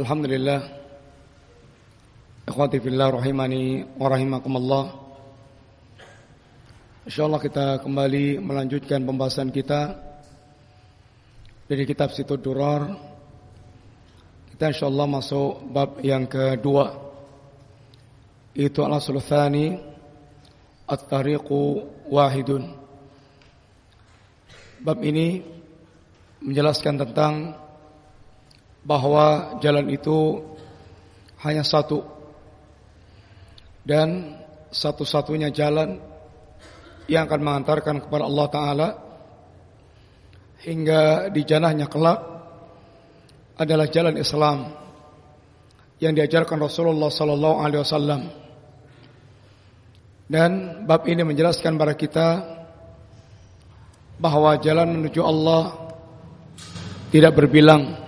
Alhamdulillah. Ikhwati fillah rahimani wa rahimakumullah. InsyaAllah kita kembali melanjutkan pembahasan kita Dari kitab Situ Durar. Kita insyaAllah masuk bab yang kedua Itu al-aslu thani At-tariqu wahidun. Bab ini menjelaskan tentang bahwa jalan itu hanya satu. Dan satu-satunya jalan yang akan mengantarkan kepada Allah Taala hingga di janahnya kelak adalah jalan Islam yang diajarkan Rasulullah Sallallahu Alaihi Wasallam. Dan bab ini menjelaskan kepada kita bahwa jalan menuju Allah tidak berbilang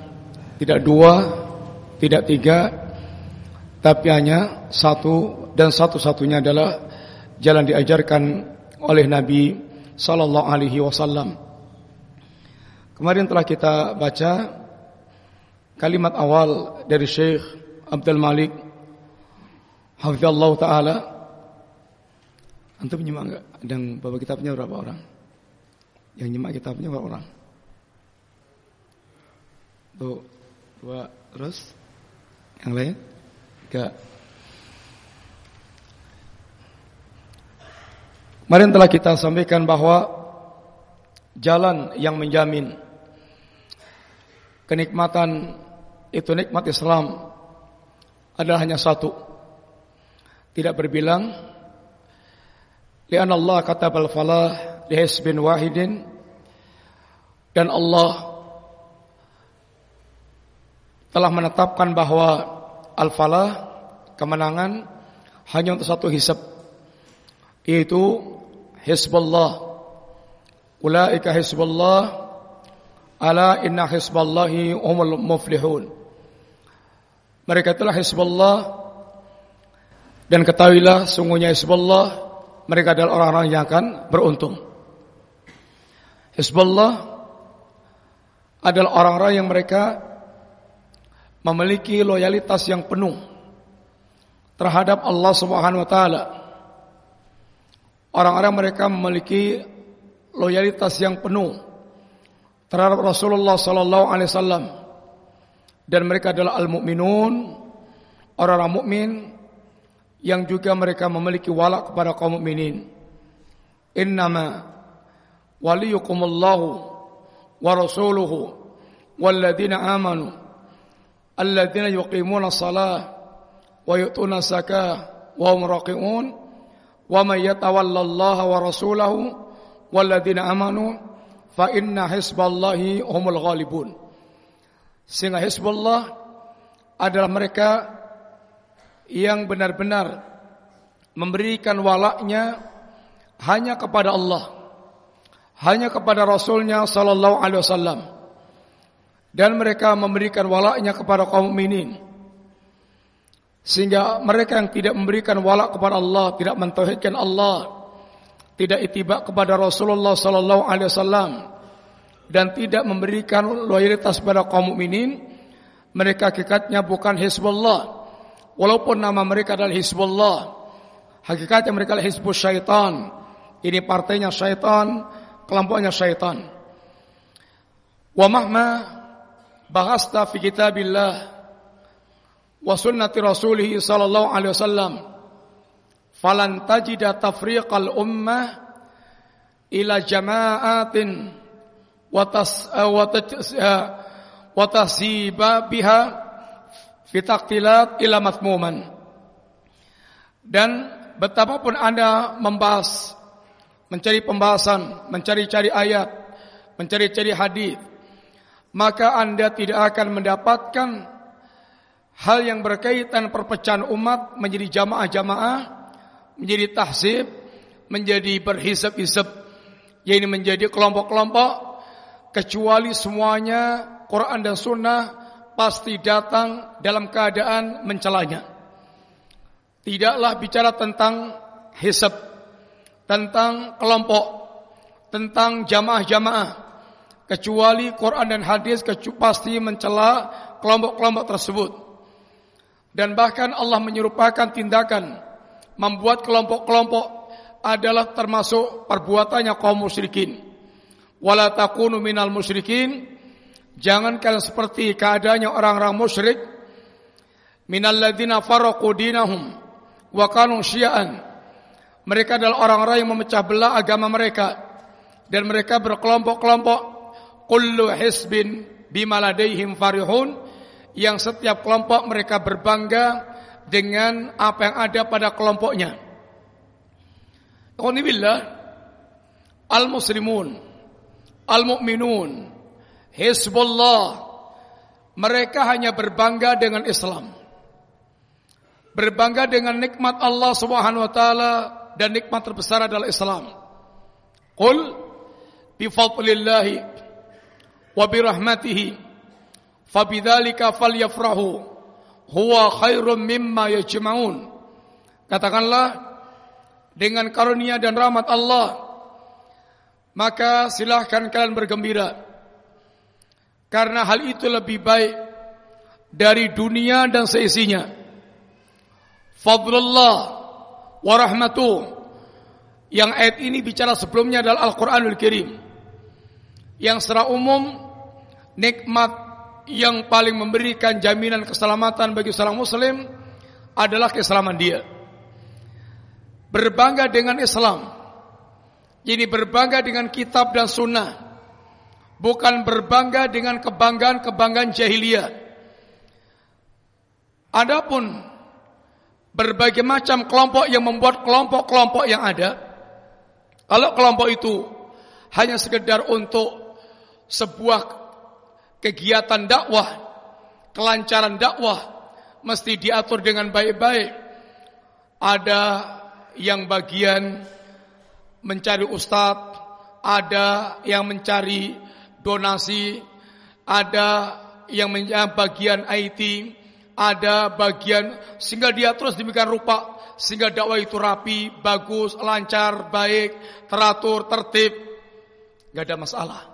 tidak dua, tidak tiga, tapi hanya satu dan satu-satunya adalah jalan diajarkan oleh Nabi sallallahu alaihi wasallam. Kemarin telah kita baca kalimat awal dari Syekh Abdul Malik Hafizallahu taala. Antum nyimak enggak? Dan bawa kitabnya berapa orang? Yang nyimak kitabnya berapa orang? Tuh, dua, terus yang lain? Tiga. Kemarin telah kita sampaikan bahwa jalan yang menjamin kenikmatan itu nikmat Islam adalah hanya satu. Tidak berbilang. Lian Allah kata falah li bin wahidin dan Allah telah menetapkan bahwa al-falah kemenangan hanya untuk satu hisab yaitu Hizbullah. Ulaika Hizbullah ala inna Hizballahi umul muflihun. Mereka telah Hizbullah. Dan ketahuilah sungguhnya Hizbullah mereka adalah orang-orang yang akan beruntung. Hizbullah adalah orang-orang yang mereka memiliki loyalitas yang penuh terhadap Allah Subhanahu wa taala. Orang-orang mereka memiliki loyalitas yang penuh terhadap Rasulullah sallallahu alaihi wasallam dan mereka adalah al-mukminun, orang-orang mukmin yang juga mereka memiliki wala kepada kaum mukminin. Innama waliyukumullahu wa rasuluhu walladzina amanu alladzina yuqimuna shalah wa yu'tuna zakah wa hum raqiun wa may yatawallallaha wa rasulahu walladzina amanu fa inna hisballahi humul ghalibun. Sehingga hisbullah adalah mereka yang benar-benar memberikan walaknya hanya kepada Allah hanya kepada Rasulnya Sallallahu Alaihi Wasallam dan mereka memberikan walaknya kepada kaum mukminin. Sehingga mereka yang tidak memberikan walak kepada Allah tidak mentauhidkan Allah tidak itibak kepada Rasulullah sallallahu alaihi wasallam dan tidak memberikan loyalitas kepada kaum mukminin mereka hakikatnya bukan Hizbullah. Walaupun nama mereka adalah Hizbullah hakikatnya mereka adalah Hizbus Syaitan. Ini partainya syaitan kelompoknya syaitan. Wa mahma bahasta fi kitabillah wa sunnati rasulih sallallahu alaihi wasallam. Falan tajida tafriqal ummah ila jama'atin wa tas wa tahsiba biha fi taqtilat ila mathmuman dan betapapun Anda membahas mencari pembahasan, mencari-cari ayat, mencari-cari hadis maka Anda tidak akan mendapatkan hal yang berkaitan perpecahan umat menjadi jamaah-jamaah, menjadi tahzib, menjadi berhisab-hisab, yaitu menjadi kelompok-kelompok, kecuali semuanya Quran dan Sunnah pasti datang dalam keadaan mencelanya. Tidaklah bicara tentang hisab, tentang kelompok, tentang jamaah-jamaah, kecuali Quran dan hadis pasti mencela kelompok-kelompok tersebut. Dan bahkan Allah menyerupakan tindakan membuat kelompok-kelompok adalah termasuk perbuatannya kaum musyrikin. Wala takunu musyrikin jangan kalian seperti keadaannya orang-orang musyrik minal ladzina farraqu dinahum wa kanu syi'an. Mereka adalah orang-orang yang memecah belah agama mereka dan mereka berkelompok-kelompok kullu hisbin bima ladaihim farihun yang setiap kelompok mereka berbangga dengan apa yang ada pada kelompoknya. Qanibillah al-muslimun al-mu'minun Hizbullah mereka hanya berbangga dengan Islam. Berbangga dengan nikmat Allah Subhanahu wa taala dan nikmat terbesar adalah Islam. Qul bi fadlillahi wa bi rahmatihi fabidzalika falyafrahu. Huwa khairum mimma yajma'un. Katakanlah dengan karunia dan rahmat Allah maka silahkan kalian bergembira. Karena hal itu lebih baik dari dunia dan seisinya. Fadlullah wa rahmatuh. Yang ayat ini bicara sebelumnya adalah Al-Quranul Karim yang secara umum nikmat yang paling memberikan jaminan keselamatan bagi seorang muslim adalah keselamatan dia. Berbangga dengan Islam. Jadi berbangga dengan kitab dan sunnah. Bukan berbangga dengan kebanggaan-kebanggaan jahiliyah. Adapun berbagai macam kelompok yang membuat kelompok-kelompok yang ada. Kalau kelompok itu hanya sekedar untuk sebuah kegiatan dakwah, kelancaran dakwah mesti diatur dengan baik-baik. Ada yang bagian mencari ustadz, ada yang mencari donasi, ada yang mencari bagian IT, ada bagian sehingga dia terus demikian rupa sehingga dakwah itu rapi, bagus, lancar, baik, teratur, tertib, nggak ada masalah.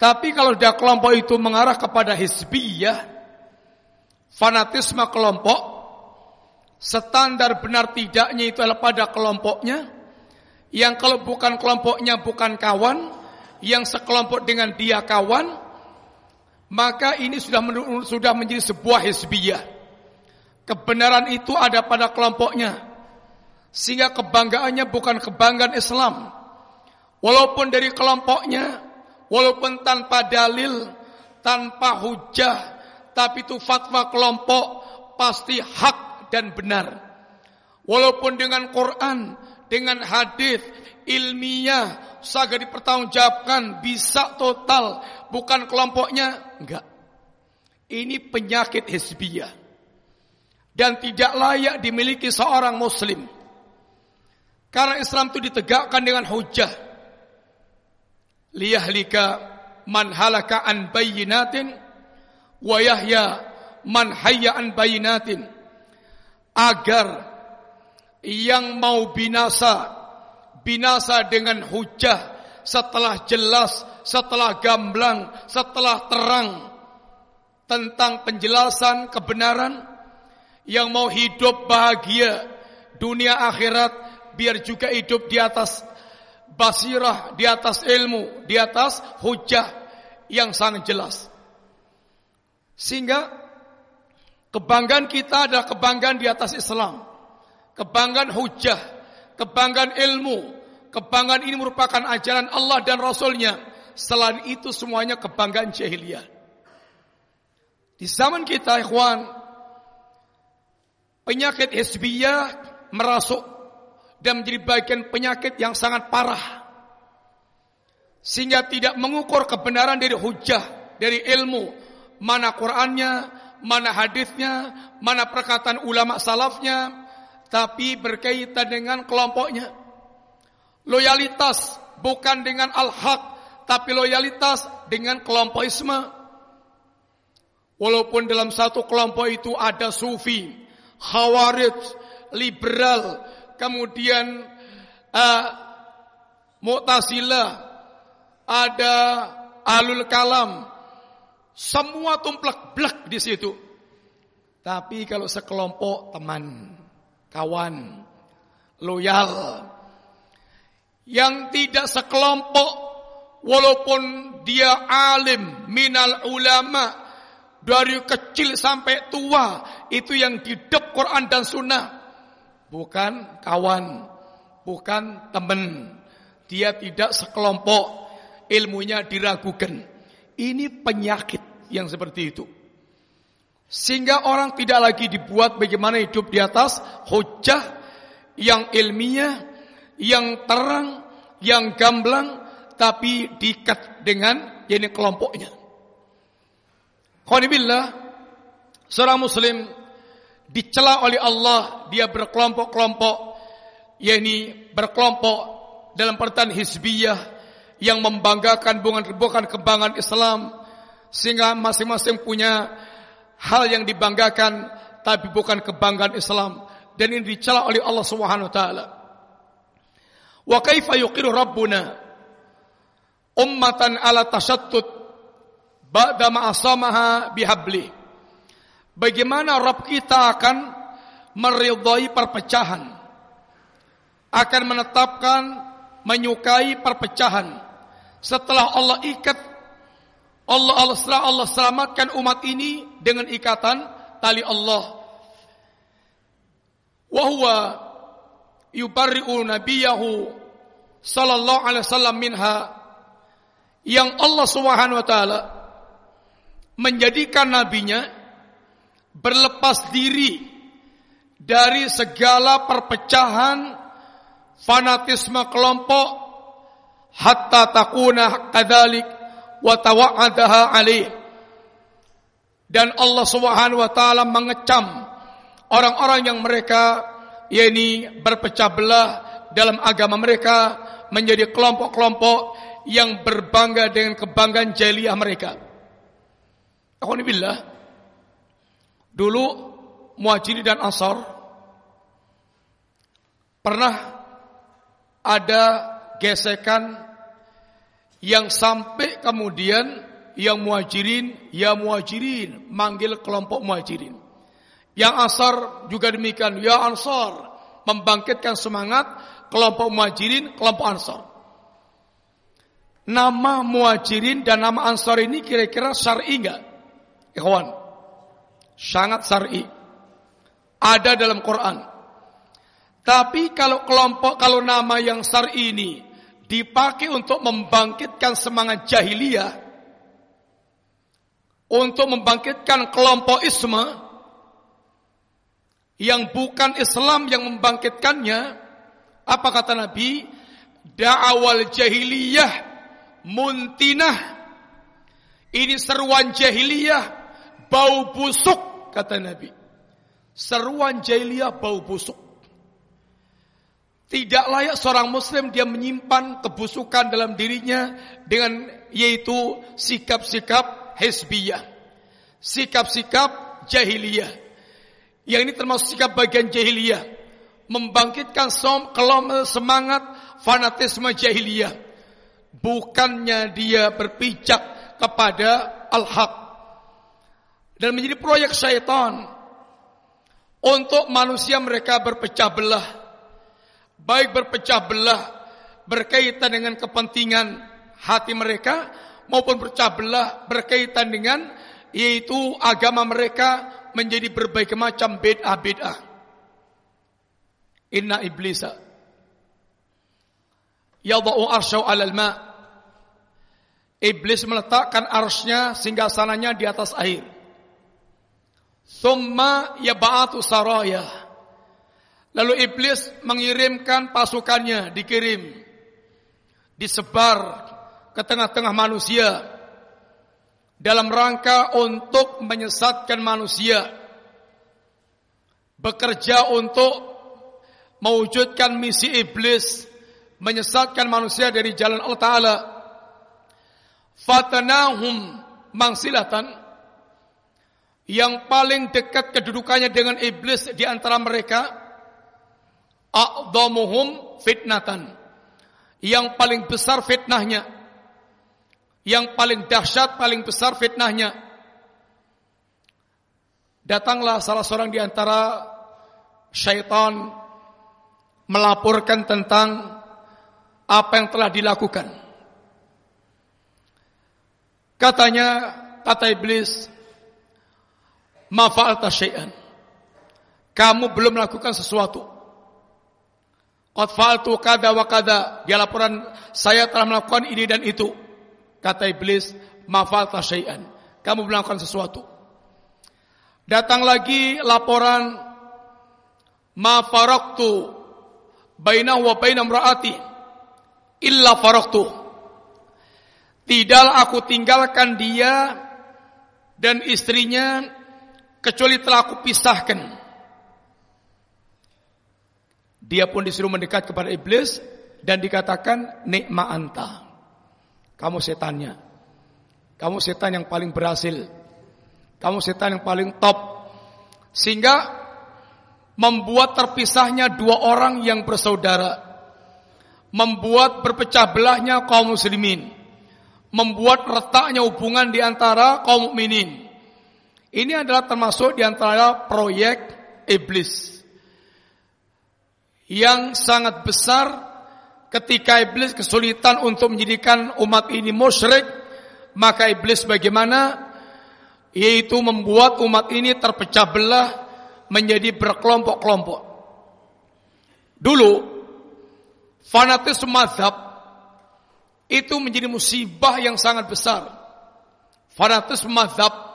Tapi kalau dia kelompok itu mengarah kepada hizbiyah, fanatisme kelompok, standar benar tidaknya itu adalah pada kelompoknya, yang kalau bukan kelompoknya bukan kawan, yang sekelompok dengan dia kawan, maka ini sudah sudah menjadi sebuah hizbiyah. Kebenaran itu ada pada kelompoknya. Sehingga kebanggaannya bukan kebanggaan Islam. Walaupun dari kelompoknya walaupun tanpa dalil, tanpa hujah, tapi itu fatwa kelompok pasti hak dan benar. Walaupun dengan Quran, dengan hadis ilmiah saged dipertanggungjawabkan bisa total, bukan kelompoknya, enggak. Ini penyakit hizbiyah dan tidak layak dimiliki seorang muslim. Karena Islam itu ditegakkan dengan hujah liyahlika man halaka an bayyinatin wa yahya man hayya an bayyinatin. Agar yang mau binasa binasa dengan hujah setelah jelas setelah gamblang setelah terang tentang penjelasan kebenaran yang mau hidup bahagia dunia akhirat biar juga hidup di atas basirah, di atas ilmu, di atas hujah yang sangat jelas. Sehingga kebanggaan kita adalah kebanggaan di atas Islam. Kebanggaan hujah, kebanggaan ilmu, kebanggaan ini merupakan ajaran Allah dan Rasulnya. Selain itu semuanya kebanggaan jahiliyah. Di zaman kita, ikhwan, penyakit hizbiyah merasuk dan menjadi bagian penyakit yang sangat parah sehingga tidak mengukur kebenaran dari hujah dari ilmu, mana Qur'annya, mana hadisnya, mana perkataan ulama salafnya, tapi berkaitan dengan kelompoknya. Loyalitas bukan dengan al-haq, tapi loyalitas dengan kelompoisme. Walaupun dalam satu kelompok itu ada sufi, khawarij, liberal, kemudian uh, mu'tazilah, ada alul kalam, semua tumplek blek di situ. Tapi kalau sekelompok teman, kawan, loyal, yang tidak sekelompok, walaupun dia alim, minal ulama, dari kecil sampai tua itu yang didep Quran dan Sunnah bukan kawan bukan teman dia tidak sekelompok. Ilmunya diragukan. Ini penyakit yang seperti itu. Sehingga orang tidak lagi dibuat bagaimana hidup di atas hujah yang ilmiah yang terang yang gamblang tapi diikat dengan ini kelompoknya. Qanibillah seorang muslim dicela oleh Allah dia berkelompok-kelompok yakni berkelompok dalam pertan hizbiyah yang membanggakan bukan kebanggaan Islam sehingga masing-masing punya hal yang dibanggakan tapi bukan kebanggaan Islam dan ini dicela oleh Allah Subhanahu wa taala. Wa kaifa yuqiru rabbuna ummatan ala tashattut ba'da ma'asamaha bihabli. Bagaimana Rabb kita akan meridhai perpecahan. Akan menetapkan menyukai perpecahan. Setelah Allah ikat Allah Allah setelah Allah selamatkan umat ini dengan ikatan tali Allah. Wa huwa yubarri'u nabiyahu sallallahu alaihi wasallam minha yang Allah Subhanahu wa taala menjadikan nabinya berlepas diri dari segala perpecahan fanatisme kelompok hatta takuna kadzalik wa tawa'adaha alaih dan Allah Subhanahu wa taala mengecam orang-orang yang mereka yakni berpecah belah dalam agama mereka menjadi kelompok-kelompok yang berbangga dengan kebanggaan jahiliyah mereka. Alhamdulillah. Dulu Muhajiri dan Ansar pernah ada gesekan yang sampai kemudian yang muhajirin, ya muhajirin, manggil kelompok muhajirin. Yang Ansar juga demikian, ya Ansar, membangkitkan semangat kelompok muhajirin, kelompok Ansar. Nama muhajirin dan nama Ansar ini kira-kira syar'i enggak? Ikhwan, sangat syar'i. Ada dalam Quran. Tapi kalau kelompok, kalau nama yang syar'i ini dipakai untuk membangkitkan semangat jahiliyah, untuk membangkitkan kelompok isma yang bukan Islam yang membangkitkannya, apa kata Nabi? Da'awal jahiliyah muntinah. Ini seruan jahiliyah bau busuk kata Nabi. Seruan jahiliyah bau busuk. Tidak layak seorang muslim dia menyimpan kebusukan dalam dirinya dengan yaitu sikap-sikap hizbiyah. Sikap-sikap jahiliyah. Yang ini termasuk sikap bagian jahiliyah. Membangkitkan semangat fanatisme jahiliyah. Bukannya dia berpijak kepada al-haq dan menjadi proyek syaitan. Untuk manusia mereka berpecah belah. Baik berpecah belah berkaitan dengan kepentingan hati mereka maupun berpecah belah berkaitan dengan yaitu agama mereka menjadi berbagai macam bid'ah bid'ah inna iblisa. Yadau arsyau alal ma. Iblis meletakkan arsnya sehingga sananya di atas air Thumma yaba'atu saraya. Lalu iblis mengirimkan pasukannya, dikirim. Disebar ke tengah-tengah manusia. dalam rangka untuk menyesatkan manusia bekerja untuk mewujudkan misi iblis menyesatkan manusia dari jalan Allah Ta'ala fatanahum mangsilatan yang paling dekat kedudukannya dengan iblis di antara mereka a'dhamuhum fitnatan. Yang paling besar fitnahnya. Yang paling dahsyat paling besar fitnahnya. Datanglah salah seorang di antara syaitan melaporkan tentang apa yang telah dilakukan. Katanya kata iblis ma fa'alta syai'an kamu belum melakukan sesuatu Qad kada wa kada. Dia laporan saya telah melakukan ini dan itu. Kata iblis, ma fa'alta syai'an. Kamu melakukan sesuatu. Datang lagi laporan ma faraktu bainahu wa baina imraati illa faraktu. Tidaklah aku tinggalkan dia dan istrinya kecuali telah aku pisahkan. Dia pun disuruh mendekat kepada iblis dan dikatakan nikma anta. Kamu setannya. Kamu setan yang paling berhasil. Kamu setan yang paling top. Sehingga membuat terpisahnya dua orang yang bersaudara. Membuat berpecah belahnya kaum muslimin. Membuat retaknya hubungan di antara kaum mukminin. Ini adalah termasuk di antara proyek iblis yang sangat besar ketika iblis kesulitan untuk menjadikan umat ini musyrik maka iblis bagaimana? Yaitu membuat umat ini terpecah belah menjadi berkelompok-kelompok. Dulu fanatisme mazhab itu menjadi musibah yang sangat besar. Fanatisme mazhab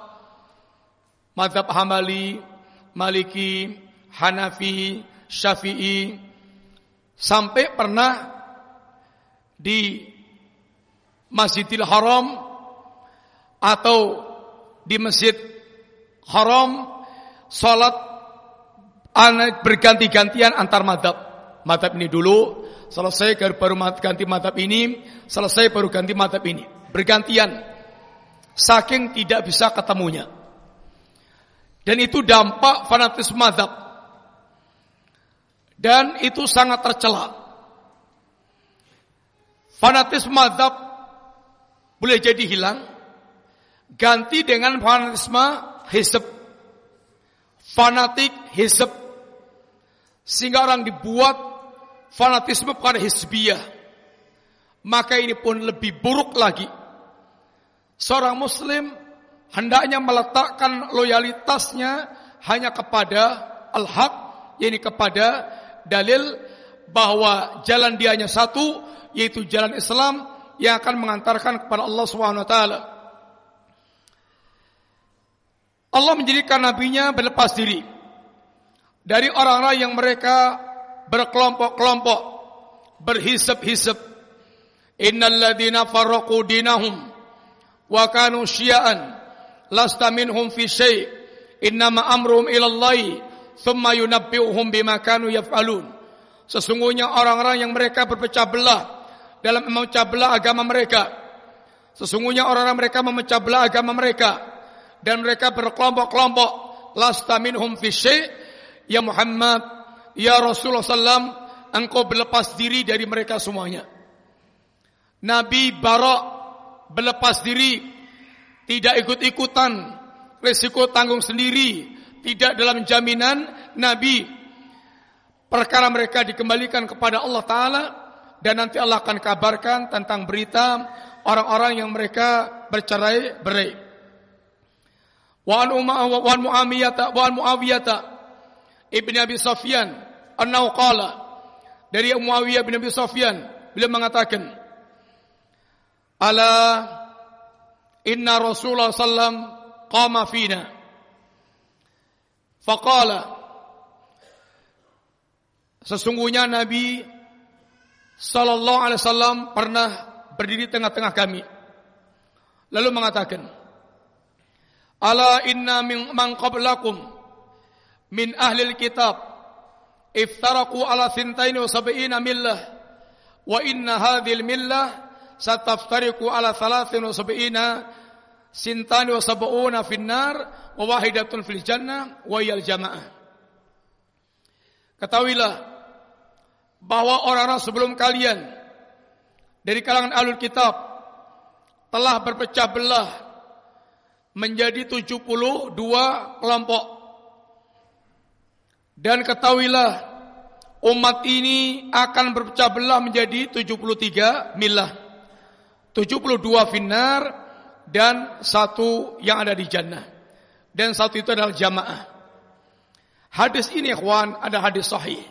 mazhab Hambali Maliki Hanafi Syafi'i sampai pernah di Masjidil Haram atau di Masjid Haram salat berganti-gantian antar madhab. Madhab ini dulu selesai baru ganti madhab ini, selesai baru ganti madhab ini. Bergantian. Saking tidak bisa ketemunya. Dan itu dampak fanatisme madhab. Dan itu sangat tercela. Fanatisme madhab boleh jadi hilang. Ganti dengan fanatisme hisab. Fanatik hisab. Sehingga orang dibuat fanatisme pada hisbiyah. Maka ini pun lebih buruk lagi. Seorang muslim hendaknya meletakkan loyalitasnya hanya kepada al-haq, yakni kepada dalil bahwa jalan dia hanya satu yaitu jalan Islam yang akan mengantarkan kepada Allah Subhanahu wa taala. Allah menjadikan nabinya berlepas diri dari orang-orang yang mereka berkelompok-kelompok, berhisab-hisab. Innal ladzina farraqu dinahum wa kanu syia'an lasta minhum fi syai' innama amruhum ila Allah thumma yunabbi'uhum bima kanu yaf'alun. Sesungguhnya orang-orang yang mereka berpecah belah dalam memecah belah agama mereka. Sesungguhnya orang-orang mereka memecah belah agama mereka dan mereka berkelompok-kelompok. Lasta minhum fi ya Muhammad, ya Rasulullah sallam, engkau berlepas diri dari mereka semuanya. Nabi Barak berlepas diri, tidak ikut-ikutan, resiko tanggung sendiri, tidak dalam jaminan Nabi. Perkara mereka dikembalikan kepada Allah Ta'ala. Dan nanti Allah akan kabarkan tentang berita orang-orang yang mereka bercerai berai. Wa an Muawiyah wa Muawiyah ibn Abi Sufyan annahu qala. Dari Muawiyah bin Abi Sufyan beliau mengatakan ala inna Rasulullah sallam qama fina Faqala Sesungguhnya Nabi sallallahu alaihi wasallam pernah berdiri tengah-tengah kami. Lalu mengatakan, Ala inna min man qablakum min ahli kitab iftaraku ala thintaini wa sab'ina millah wa inna hadhil millah sataftariku ala thalathin wa sab'ina sintani wa sab'una finnar wa wahidatun fil jannah wa yal jamaah Ketahuilah bahwa orang-orang sebelum kalian dari kalangan alul kitab telah berpecah belah menjadi 72 kelompok. Dan ketahuilah umat ini akan berpecah belah menjadi 73 milah. 72 finar dan satu yang ada di jannah. Dan satu itu adalah jamaah. Hadis ini ikhwan ada hadis sahih.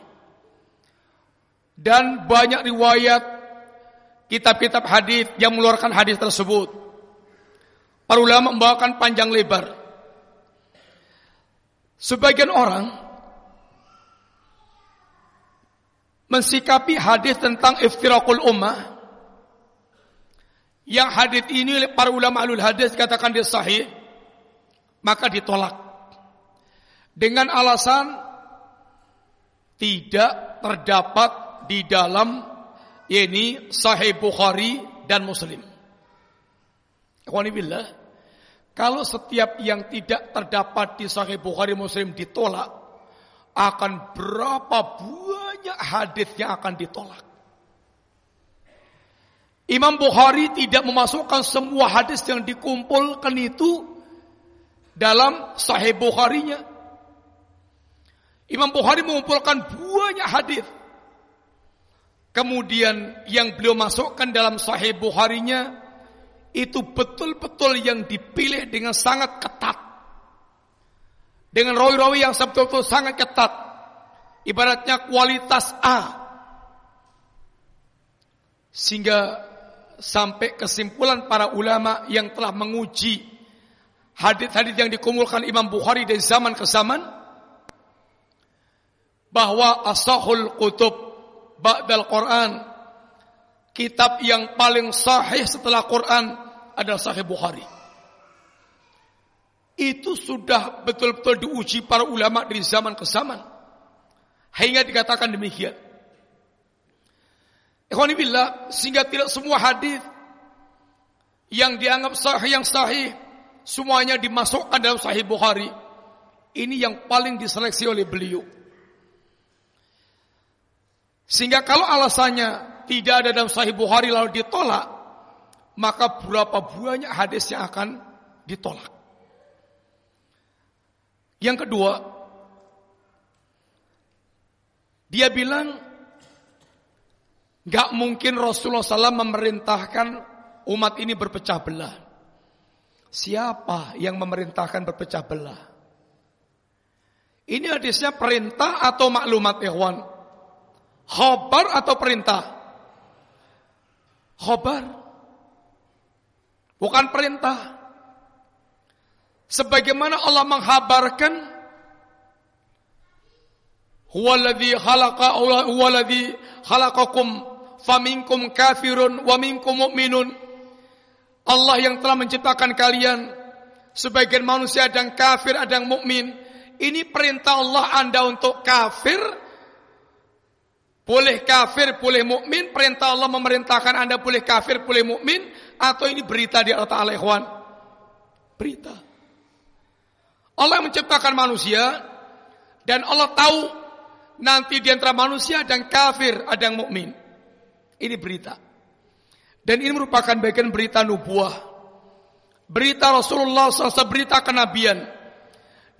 Dan banyak riwayat kitab-kitab hadis yang mengeluarkan hadis tersebut. Para ulama membawakan panjang lebar. Sebagian orang mensikapi hadis tentang iftirakul ummah yang hadis ini para ulama alul hadis katakan dia sahih maka ditolak dengan alasan tidak terdapat di dalam ini Sahih Bukhari dan Muslim. Ikhwanibillah, kalau setiap yang tidak terdapat di Sahih Bukhari Muslim ditolak, akan berapa banyak hadis yang akan ditolak. Imam Bukhari tidak memasukkan semua hadis yang dikumpulkan itu dalam Sahih Bukharinya. Imam Bukhari mengumpulkan banyak hadis. Kemudian yang beliau masukkan dalam Sahih Bukharinya itu betul-betul yang dipilih dengan sangat ketat. Dengan rawi-rawi yang betul-betul sangat ketat. Ibaratnya kualitas A. Sehingga sampai kesimpulan para ulama yang telah menguji hadis-hadis yang dikumpulkan Imam Bukhari dari zaman ke zaman bahwa asahul kutub ba'dal Quran kitab yang paling sahih setelah Quran adalah Sahih Bukhari. Itu sudah betul-betul diuji para ulama dari zaman ke zaman. Hingga dikatakan demikian. Ikhwanibillah, sehingga tidak semua hadis yang dianggap sahih yang sahih semuanya dimasukkan dalam Sahih Bukhari. Ini yang paling diseleksi oleh beliau. Sehingga kalau alasannya tidak ada dalam Sahih Bukhari lalu ditolak, maka berapa banyak hadis yang akan ditolak. Yang kedua, dia bilang gak mungkin Rasulullah SAW memerintahkan umat ini berpecah belah. Siapa yang memerintahkan berpecah belah? Ini hadisnya perintah atau maklumat ikhwan? Khobar atau perintah? Khobar. Bukan perintah. Sebagaimana Allah menghabarkan Huwaladzi khalaqa huwaladzi khalaqakum faminkum kafirun wa minkum mu'minun. Allah yang telah menciptakan kalian sebagian manusia ada yang kafir, ada yang mukmin. Ini perintah Allah Anda untuk kafir boleh kafir, boleh mukmin. Perintah Allah memerintahkan anda boleh kafir, boleh mukmin. Atau ini berita di Allah Taala ikhwan. Berita. Allah menciptakan manusia dan Allah tahu nanti di antara manusia ada yang kafir, ada yang mukmin. Ini berita. Dan ini merupakan bagian berita nubuah. Berita Rasulullah SAW, berita kenabian.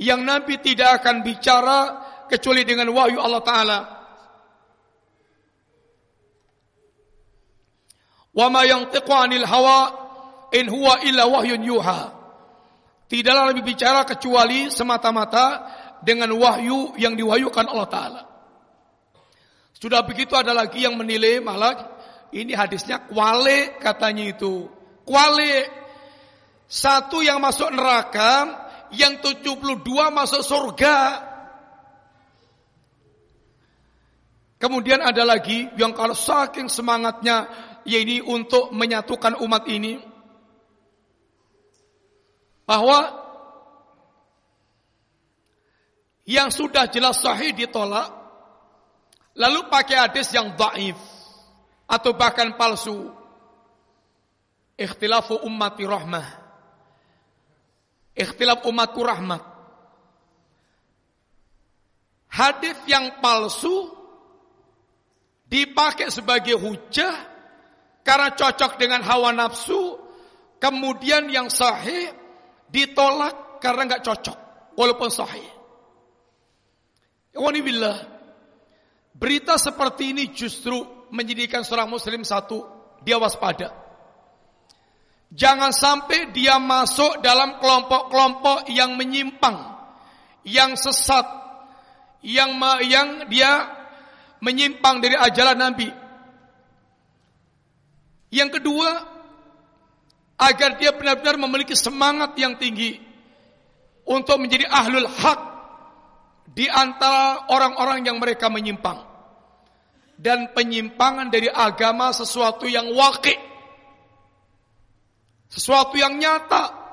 Yang Nabi tidak akan bicara kecuali dengan wahyu Allah Ta'ala. Wa ma yantiqu 'anil hawa in huwa illa wahyun yuha. Tidaklah Nabi bicara kecuali semata-mata dengan wahyu yang diwahyukan Allah taala. Sudah begitu ada lagi yang menilai malah ini hadisnya kuale katanya itu. Kuale satu yang masuk neraka, yang 72 masuk surga. Kemudian ada lagi yang kalau saking semangatnya yaitu untuk menyatukan umat ini bahwa yang sudah jelas sahih ditolak, lalu pakai hadis yang dhaif atau bahkan palsu. Ikhtilafu ummati rahmah. Ikhtilaf umatku rahmat. Hadis yang palsu dipakai sebagai hujah karena cocok dengan hawa nafsu, kemudian yang sahih ditolak karena nggak cocok walaupun sahih. Wanibillah. Berita seperti ini justru menjadikan seorang muslim satu dia waspada. Jangan sampai dia masuk dalam kelompok-kelompok yang menyimpang, yang sesat, yang yang dia menyimpang dari ajaran Nabi. Yang kedua, agar dia benar-benar memiliki semangat yang tinggi untuk menjadi ahlul hak di antara orang-orang yang mereka menyimpang. Dan penyimpangan dari agama sesuatu yang wakil. Sesuatu yang nyata.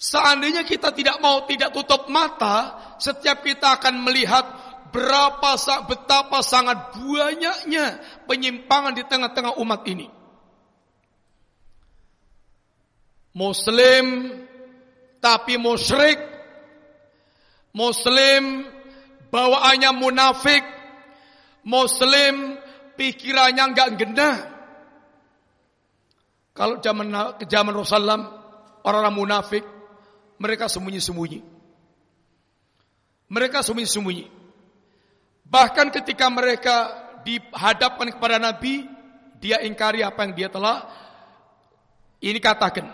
Seandainya kita tidak mau tidak tutup mata, setiap kita akan melihat berapa betapa sangat banyaknya penyimpangan di tengah-tengah umat ini. Muslim tapi musyrik, Muslim bawaannya munafik, Muslim pikirannya enggak genah. Kalau zaman zaman Rasulullah orang-orang munafik mereka sembunyi-sembunyi. Mereka sembunyi-sembunyi. Bahkan ketika mereka dihadapkan kepada Nabi, dia ingkari apa yang dia telah ini katakan.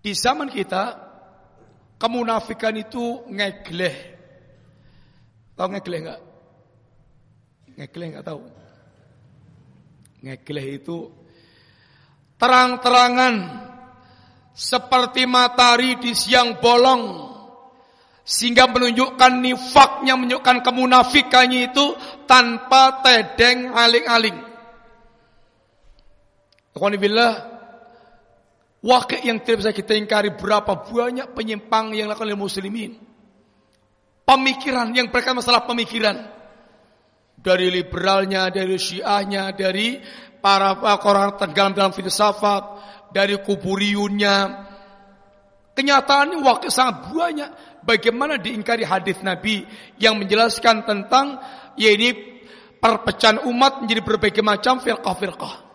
Di zaman kita, kemunafikan itu ngegleh. Tahu ngegleh enggak? Ngegleh enggak tahu? Ngegleh itu terang-terangan seperti matahari di siang bolong sehingga menunjukkan nifaknya, menunjukkan kemunafikannya itu tanpa tedeng aling-aling. Alhamdulillah, wakil yang tidak bisa kita ingkari berapa banyak penyimpang yang dilakukan oleh muslimin. Pemikiran yang berkaitan masalah pemikiran. Dari liberalnya, dari syiahnya, dari para orang tenggelam dalam filsafat, dari kuburiunnya. Kenyataannya wakil sangat banyak bagaimana diingkari hadis Nabi yang menjelaskan tentang ya ini perpecahan umat menjadi berbagai macam firqah-firqah.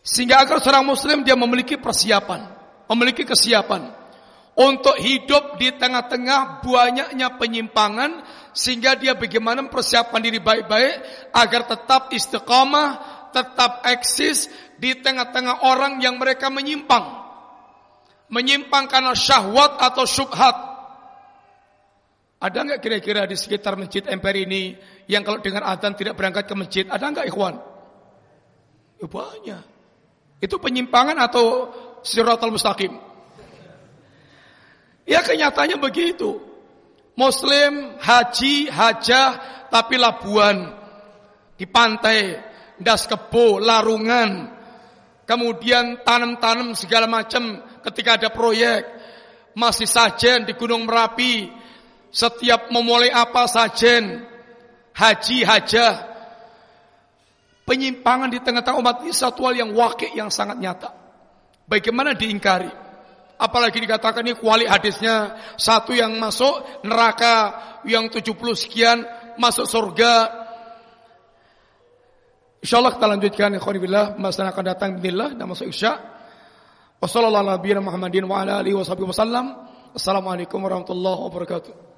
Sehingga agar seorang muslim dia memiliki persiapan, memiliki kesiapan untuk hidup di tengah-tengah banyaknya penyimpangan sehingga dia bagaimana mempersiapkan diri baik-baik agar tetap istiqamah, tetap eksis di tengah-tengah orang yang mereka menyimpang menyimpang karena syahwat atau syubhat. Ada enggak kira-kira di sekitar masjid emper ini yang kalau dengar adzan tidak berangkat ke masjid? Ada enggak ikhwan? Ya banyak. Itu penyimpangan atau siratal mustaqim? Ya kenyataannya begitu. Muslim haji, hajah, tapi labuan. Di pantai, das kebo, larungan, kemudian tanam-tanam segala macam ketika ada proyek, masih sajen di Gunung Merapi, setiap memulai apa sajen, haji hajah, penyimpangan di tengah-tengah umat ini satu hal yang wakil yang sangat nyata. Bagaimana diingkari? Apalagi dikatakan ini kuali hadisnya satu yang masuk neraka yang 70 sekian masuk surga. Insyaallah kita lanjutkan billah masa akan datang bismillah dan masuk isya. Wassalamualaikum warahmatullahi wabarakatuh.